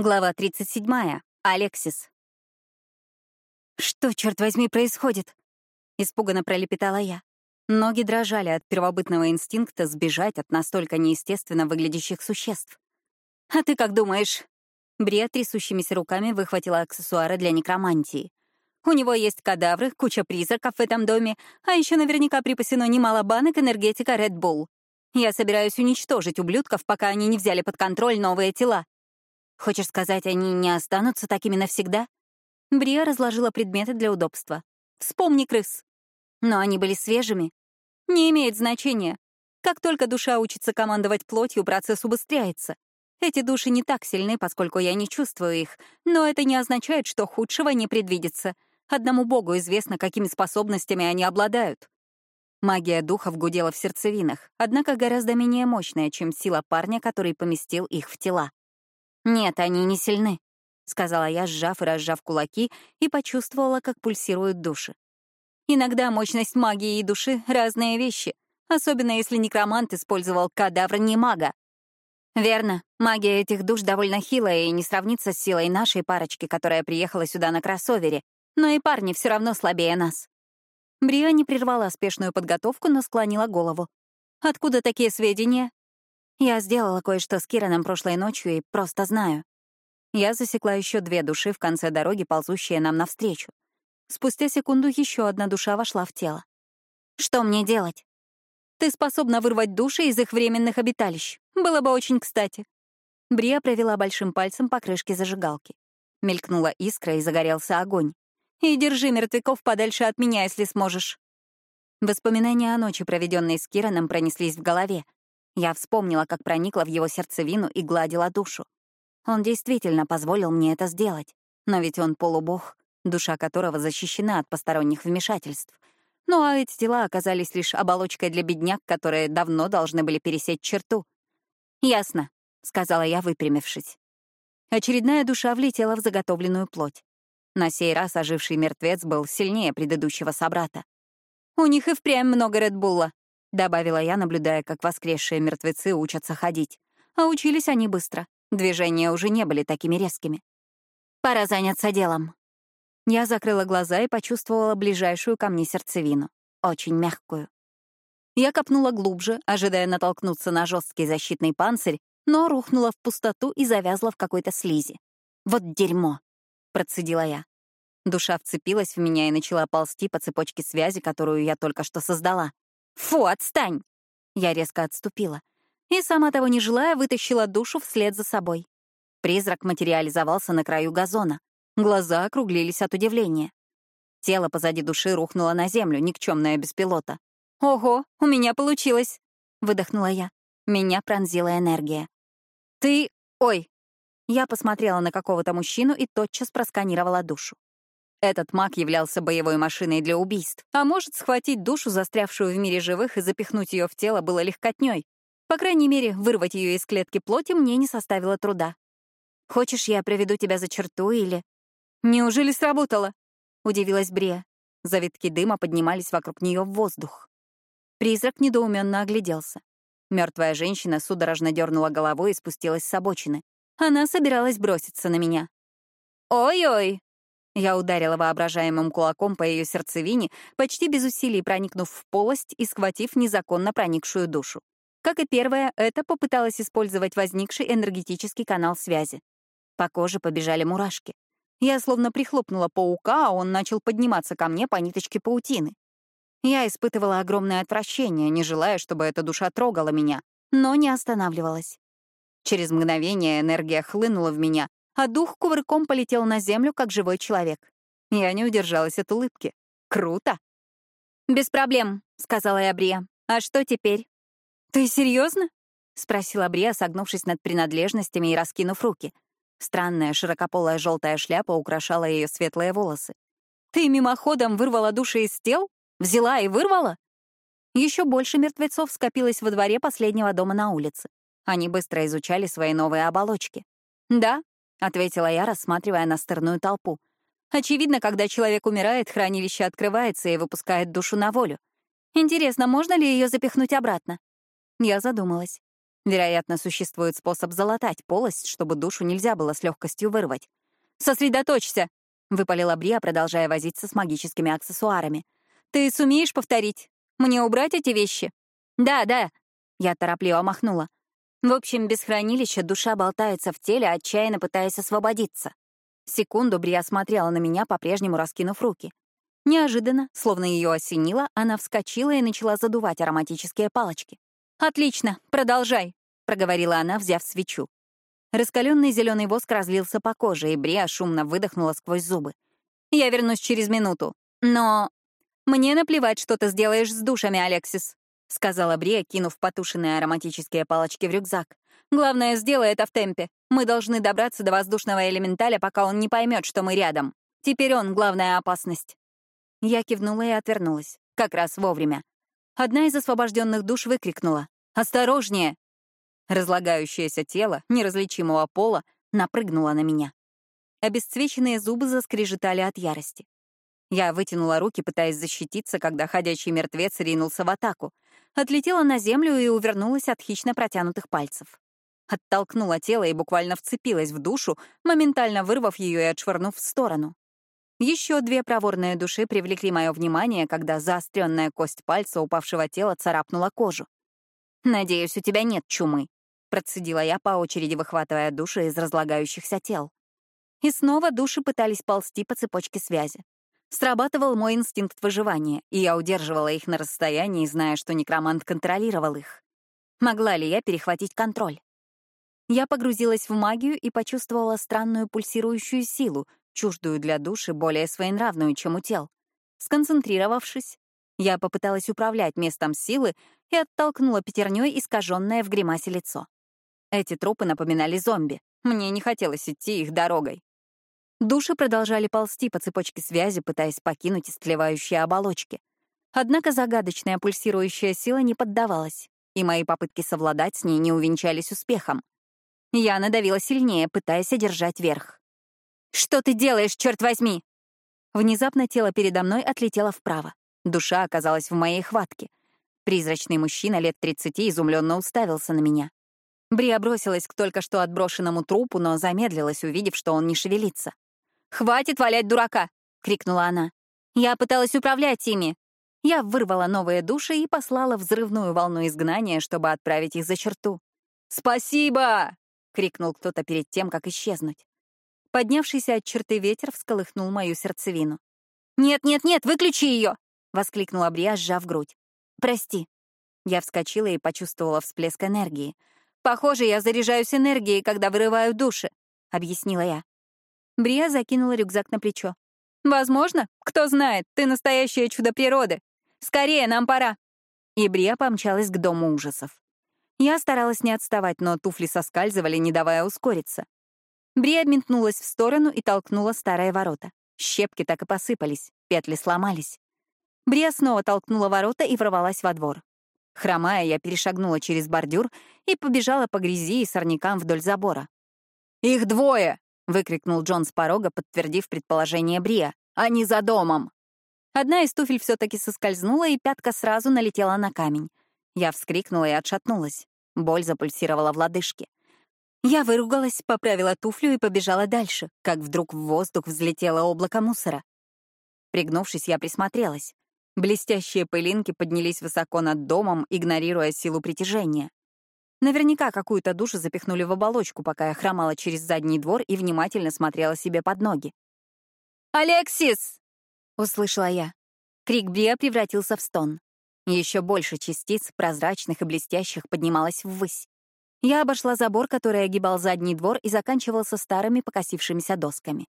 Глава 37. Алексис. «Что, черт возьми, происходит?» — испуганно пролепетала я. Ноги дрожали от первобытного инстинкта сбежать от настолько неестественно выглядящих существ. «А ты как думаешь?» Брия трясущимися руками выхватила аксессуары для некромантии. «У него есть кадавры, куча призраков в этом доме, а еще наверняка припасено немало банок энергетика Red Bull. Я собираюсь уничтожить ублюдков, пока они не взяли под контроль новые тела. Хочешь сказать, они не останутся такими навсегда? Брия разложила предметы для удобства. Вспомни крыс. Но они были свежими. Не имеет значения. Как только душа учится командовать плотью, процесс убыстряется. Эти души не так сильны, поскольку я не чувствую их, но это не означает, что худшего не предвидится. Одному богу известно, какими способностями они обладают. Магия духов гудела в сердцевинах, однако гораздо менее мощная, чем сила парня, который поместил их в тела. «Нет, они не сильны», — сказала я, сжав и разжав кулаки, и почувствовала, как пульсируют души. Иногда мощность магии и души — разные вещи, особенно если некромант использовал кадавр не мага. Верно, магия этих душ довольно хилая и не сравнится с силой нашей парочки, которая приехала сюда на кроссовере, но и парни все равно слабее нас. Бриа не прервала спешную подготовку, но склонила голову. «Откуда такие сведения?» Я сделала кое-что с Кираном прошлой ночью и просто знаю. Я засекла еще две души в конце дороги, ползущие нам навстречу. Спустя секунду еще одна душа вошла в тело. Что мне делать? Ты способна вырвать души из их временных обиталищ. Было бы очень кстати. Брия провела большим пальцем по крышке зажигалки. Мелькнула искра и загорелся огонь. И держи мертвяков подальше от меня, если сможешь. Воспоминания о ночи, проведенной с Кираном, пронеслись в голове, я вспомнила, как проникла в его сердцевину и гладила душу. Он действительно позволил мне это сделать. Но ведь он полубог, душа которого защищена от посторонних вмешательств. Ну а эти тела оказались лишь оболочкой для бедняк, которые давно должны были пересечь черту. «Ясно», — сказала я, выпрямившись. Очередная душа влетела в заготовленную плоть. На сей раз оживший мертвец был сильнее предыдущего собрата. «У них и впрямь много Редбулла», — добавила я, наблюдая, как воскресшие мертвецы учатся ходить. А учились они быстро. Движения уже не были такими резкими. «Пора заняться делом». Я закрыла глаза и почувствовала ближайшую ко мне сердцевину. Очень мягкую. Я копнула глубже, ожидая натолкнуться на жесткий защитный панцирь, но рухнула в пустоту и завязла в какой-то слизи. «Вот дерьмо!» — процедила я. Душа вцепилась в меня и начала ползти по цепочке связи, которую я только что создала. «Фу, отстань!» Я резко отступила и, сама того не желая, вытащила душу вслед за собой. Призрак материализовался на краю газона. Глаза округлились от удивления. Тело позади души рухнуло на землю, никчемное без пилота. «Ого, у меня получилось!» — выдохнула я. Меня пронзила энергия. «Ты... Ой!» Я посмотрела на какого-то мужчину и тотчас просканировала душу. Этот маг являлся боевой машиной для убийств, а может, схватить душу, застрявшую в мире живых, и запихнуть ее в тело было легкотней. По крайней мере, вырвать ее из клетки плоти мне не составило труда. «Хочешь, я проведу тебя за черту или...» «Неужели сработало?» — удивилась Брия. Завитки дыма поднимались вокруг нее в воздух. Призрак недоуменно огляделся. Мертвая женщина судорожно дернула головой и спустилась с обочины. Она собиралась броситься на меня. «Ой-ой!» Я ударила воображаемым кулаком по ее сердцевине, почти без усилий проникнув в полость и схватив незаконно проникшую душу. Как и первая, это попыталась использовать возникший энергетический канал связи. По коже побежали мурашки. Я словно прихлопнула паука, а он начал подниматься ко мне по ниточке паутины. Я испытывала огромное отвращение, не желая, чтобы эта душа трогала меня, но не останавливалась. Через мгновение энергия хлынула в меня, а дух кувырком полетел на землю, как живой человек. Я не удержалась от улыбки. Круто! «Без проблем», — сказала я Брия. «А что теперь?» «Ты серьезно? спросила Брия, согнувшись над принадлежностями и раскинув руки. Странная широкополая желтая шляпа украшала ее светлые волосы. «Ты мимоходом вырвала души из тел? Взяла и вырвала?» Еще больше мертвецов скопилось во дворе последнего дома на улице. Они быстро изучали свои новые оболочки. Да, — ответила я, рассматривая настырную толпу. «Очевидно, когда человек умирает, хранилище открывается и выпускает душу на волю. Интересно, можно ли ее запихнуть обратно?» Я задумалась. Вероятно, существует способ залатать полость, чтобы душу нельзя было с легкостью вырвать. «Сосредоточься!» — выпалила Брия, продолжая возиться с магическими аксессуарами. «Ты сумеешь повторить? Мне убрать эти вещи?» «Да, да!» — я торопливо махнула. В общем, без хранилища душа болтается в теле, отчаянно пытаясь освободиться. Секунду Брия смотрела на меня, по-прежнему раскинув руки. Неожиданно, словно ее осенило, она вскочила и начала задувать ароматические палочки. «Отлично, продолжай», — проговорила она, взяв свечу. Раскаленный зеленый воск разлился по коже, и Брия шумно выдохнула сквозь зубы. «Я вернусь через минуту. Но мне наплевать, что ты сделаешь с душами, Алексис», — сказала Брия, кинув потушенные ароматические палочки в рюкзак. «Главное, сделай это в темпе. Мы должны добраться до воздушного элементаля, пока он не поймет, что мы рядом. Теперь он — главная опасность». Я кивнула и отвернулась. Как раз вовремя. Одна из освобожденных душ выкрикнула. «Осторожнее!» Разлагающееся тело, неразличимого пола, напрыгнуло на меня. Обесцвеченные зубы заскрежетали от ярости. Я вытянула руки, пытаясь защититься, когда ходячий мертвец ринулся в атаку. Отлетела на землю и увернулась от хищно протянутых пальцев. Оттолкнула тело и буквально вцепилась в душу, моментально вырвав ее и отшвырнув в сторону. Еще две проворные души привлекли мое внимание, когда заостренная кость пальца упавшего тела царапнула кожу. «Надеюсь, у тебя нет чумы», — процедила я по очереди, выхватывая души из разлагающихся тел. И снова души пытались ползти по цепочке связи. Срабатывал мой инстинкт выживания, и я удерживала их на расстоянии, зная, что некромант контролировал их. Могла ли я перехватить контроль? Я погрузилась в магию и почувствовала странную пульсирующую силу, чуждую для души, более своенравную, чем у тел. Сконцентрировавшись, я попыталась управлять местом силы и оттолкнула пятерней искаженное в гримасе лицо. Эти трупы напоминали зомби. Мне не хотелось идти их дорогой. Души продолжали ползти по цепочке связи, пытаясь покинуть истлевающие оболочки. Однако загадочная пульсирующая сила не поддавалась, и мои попытки совладать с ней не увенчались успехом. Я надавила сильнее, пытаясь одержать верх. «Что ты делаешь, черт возьми?» Внезапно тело передо мной отлетело вправо. Душа оказалась в моей хватке. Призрачный мужчина лет 30 изумленно уставился на меня. Брия бросилась к только что отброшенному трупу, но замедлилась, увидев, что он не шевелится. «Хватит валять дурака!» — крикнула она. «Я пыталась управлять ими!» Я вырвала новые души и послала взрывную волну изгнания, чтобы отправить их за черту. «Спасибо!» — крикнул кто-то перед тем, как исчезнуть. Поднявшийся от черты ветер всколыхнул мою сердцевину. «Нет-нет-нет, выключи ее!» — воскликнула Брия, сжав грудь. «Прости». Я вскочила и почувствовала всплеск энергии. «Похоже, я заряжаюсь энергией, когда вырываю души», — объяснила я. Брия закинула рюкзак на плечо. «Возможно, кто знает, ты настоящее чудо природы. Скорее, нам пора!» И Брия помчалась к дому ужасов. Я старалась не отставать, но туфли соскальзывали, не давая ускориться. Брия метнулась в сторону и толкнула старые ворота. Щепки так и посыпались, петли сломались. Брия снова толкнула ворота и ворвалась во двор. Хромая, я перешагнула через бордюр и побежала по грязи и сорнякам вдоль забора. «Их двое!» Выкрикнул Джон с порога, подтвердив предположение Брия. «Они за домом!» Одна из туфель все-таки соскользнула, и пятка сразу налетела на камень. Я вскрикнула и отшатнулась. Боль запульсировала в лодыжке. Я выругалась, поправила туфлю и побежала дальше, как вдруг в воздух взлетело облако мусора. Пригнувшись, я присмотрелась. Блестящие пылинки поднялись высоко над домом, игнорируя силу притяжения. Наверняка какую-то душу запихнули в оболочку, пока я хромала через задний двор и внимательно смотрела себе под ноги. «Алексис!» — услышала я. Крик Бриа превратился в стон. Еще больше частиц, прозрачных и блестящих, поднималась ввысь. Я обошла забор, который огибал задний двор и заканчивался старыми покосившимися досками.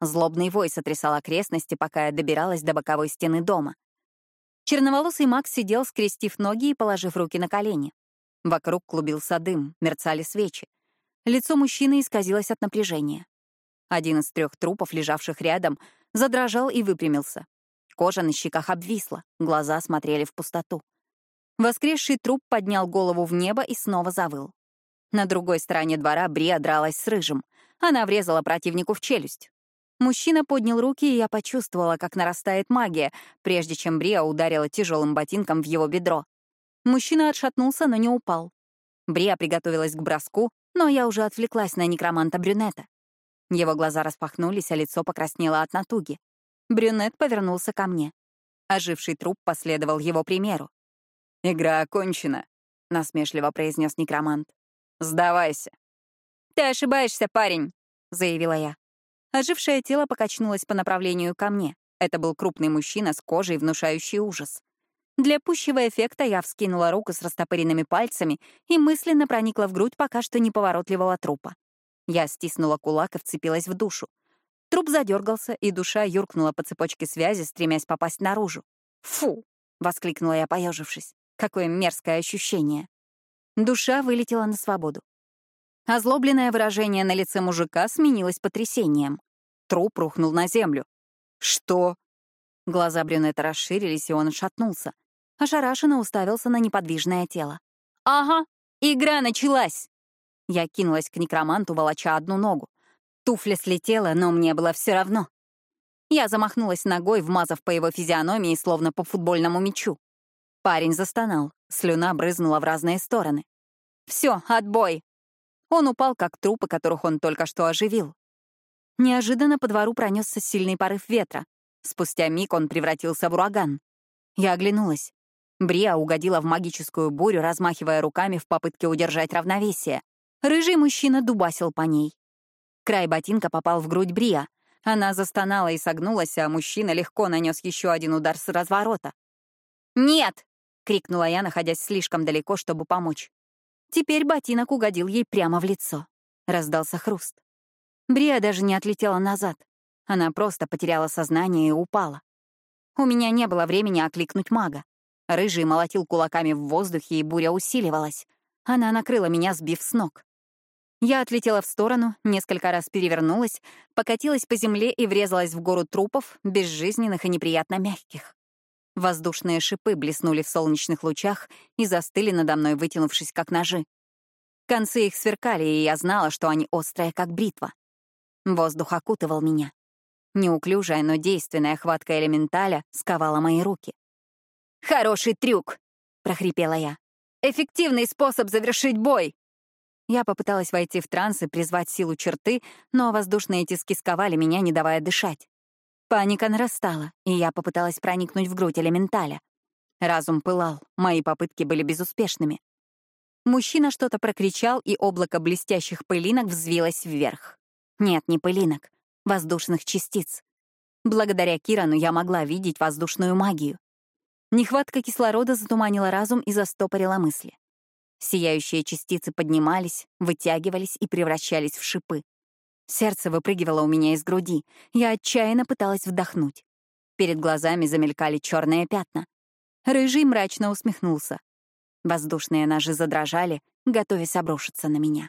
Злобный вой сотрясал окрестности, пока я добиралась до боковой стены дома. Черноволосый Макс сидел, скрестив ноги и положив руки на колени. Вокруг клубился дым, мерцали свечи. Лицо мужчины исказилось от напряжения. Один из трех трупов, лежавших рядом, задрожал и выпрямился. Кожа на щеках обвисла, глаза смотрели в пустоту. Воскресший труп поднял голову в небо и снова завыл. На другой стороне двора Брия дралась с рыжим. Она врезала противнику в челюсть. Мужчина поднял руки, и я почувствовала, как нарастает магия, прежде чем Брия ударила тяжелым ботинком в его бедро. Мужчина отшатнулся, но не упал. Брия приготовилась к броску, но я уже отвлеклась на некроманта-брюнета. Его глаза распахнулись, а лицо покраснело от натуги. Брюнет повернулся ко мне. Оживший труп последовал его примеру. «Игра окончена», — насмешливо произнес некромант. «Сдавайся». «Ты ошибаешься, парень», — заявила я. Ожившее тело покачнулось по направлению ко мне. Это был крупный мужчина с кожей, внушающий ужас. Для пущего эффекта я вскинула руку с растопыренными пальцами и мысленно проникла в грудь пока что неповоротливого трупа. Я стиснула кулак и вцепилась в душу. Труп задергался, и душа юркнула по цепочке связи, стремясь попасть наружу. «Фу!» — воскликнула я, поежившись. «Какое мерзкое ощущение!» Душа вылетела на свободу. Озлобленное выражение на лице мужика сменилось потрясением. Труп рухнул на землю. «Что?» Глаза брюнета расширились, и он отшатнулся. Ошарашенно уставился на неподвижное тело. «Ага, игра началась!» Я кинулась к некроманту, волоча одну ногу. Туфля слетела, но мне было все равно. Я замахнулась ногой, вмазав по его физиономии, словно по футбольному мячу. Парень застонал, слюна брызнула в разные стороны. Все, отбой!» Он упал, как трупы, которых он только что оживил. Неожиданно по двору пронесся сильный порыв ветра. Спустя миг он превратился в ураган. Я оглянулась. Бриа угодила в магическую бурю, размахивая руками в попытке удержать равновесие. Рыжий мужчина дубасил по ней. Край ботинка попал в грудь Бриа. Она застонала и согнулась, а мужчина легко нанес еще один удар с разворота. «Нет!» — крикнула я, находясь слишком далеко, чтобы помочь. Теперь ботинок угодил ей прямо в лицо. Раздался хруст. Бриа даже не отлетела назад. Она просто потеряла сознание и упала. У меня не было времени окликнуть мага. Рыжий молотил кулаками в воздухе, и буря усиливалась. Она накрыла меня, сбив с ног. Я отлетела в сторону, несколько раз перевернулась, покатилась по земле и врезалась в гору трупов, безжизненных и неприятно мягких. Воздушные шипы блеснули в солнечных лучах и застыли надо мной, вытянувшись как ножи. Концы их сверкали, и я знала, что они острые, как бритва. Воздух окутывал меня. Неуклюжая, но действенная хватка элементаля сковала мои руки. «Хороший трюк!» — прохрипела я. «Эффективный способ завершить бой!» Я попыталась войти в транс и призвать силу черты, но воздушные тиски сковали меня, не давая дышать. Паника нарастала, и я попыталась проникнуть в грудь элементаля. Разум пылал, мои попытки были безуспешными. Мужчина что-то прокричал, и облако блестящих пылинок взвилось вверх. Нет, не пылинок, воздушных частиц. Благодаря Кирану я могла видеть воздушную магию. Нехватка кислорода затуманила разум и застопорила мысли. Сияющие частицы поднимались, вытягивались и превращались в шипы. Сердце выпрыгивало у меня из груди. Я отчаянно пыталась вдохнуть. Перед глазами замелькали черные пятна. Рыжий мрачно усмехнулся. Воздушные ножи задрожали, готовясь обрушиться на меня.